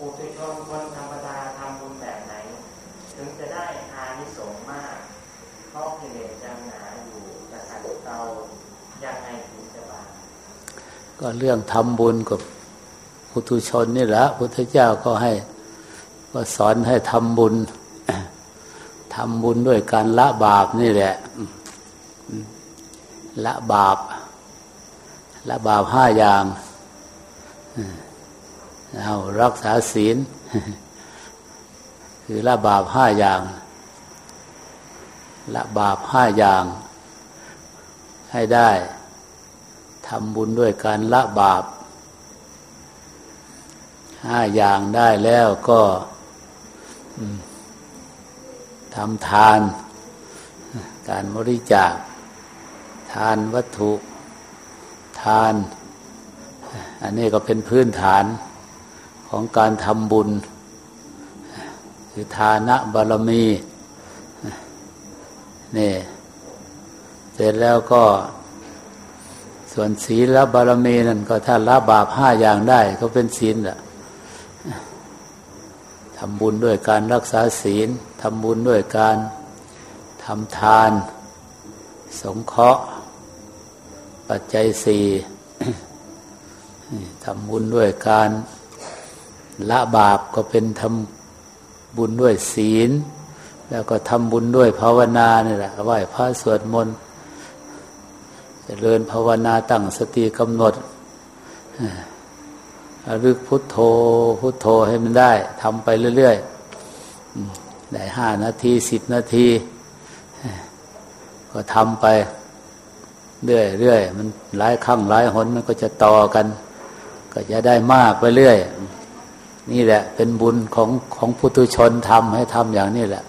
ตุชนคนธรรมดาทำบุญแบบไหน ถึงจะได้อานิสงส์มากเพราะกิเลสยังหนาอยู่จะขัดเตายังไงถึงจะบางก็เรื่องทำบุญกับพุทุชนนี่แหละพุทธเจ้าก็ให้ก็สอนให้ทำบุญทำบุญด้วยการละบาปนี่แหละละบาปละบาปห้าอย่าง เอารักษาศีล คือละบาปห้าอย่าง ละบาปห้าอย่าง ให้ได้ทำบุญด้วยการละบาปห้าอย่างได้แล้วก็ทำทาน การบริจาค ทานวัตถุ ทาน อันนี้ก็เป็นพื้นฐาน ของการทำบุญ คือทานะบารมีนี่เสร็จแล้วก็ส่วนศีลบารมีนั่นก็ถ้าละบาปห้าอย่างได้ก็เป็นศีลละทำบุญด้วยการรักษาศีลทำบุญด้วยการทำทาน สงเคราะห์ ปัจจัยสี่ทำบุญด้วยการ ละบาปก็เป็นทำบุญด้วยศีล แล้วก็ทำบุญด้วยภาวนานี่แหละไหว้พระสวดมนต์จเจริญภาวนาตั้งสติกำหนดระลึกพุทโธพุทโธให้มันได้ทำไปเรื่อยๆได้ห้านาทีสิบนาที ก็ทำไปเรื่อยๆมันหลายครั้งหลายหนมันก็จะต่อกัน ก็จะได้มากไปเรื่อย นี่แหละ เป็นบุญของของพุทุชนทำให้ทำอย่างนี้แหละ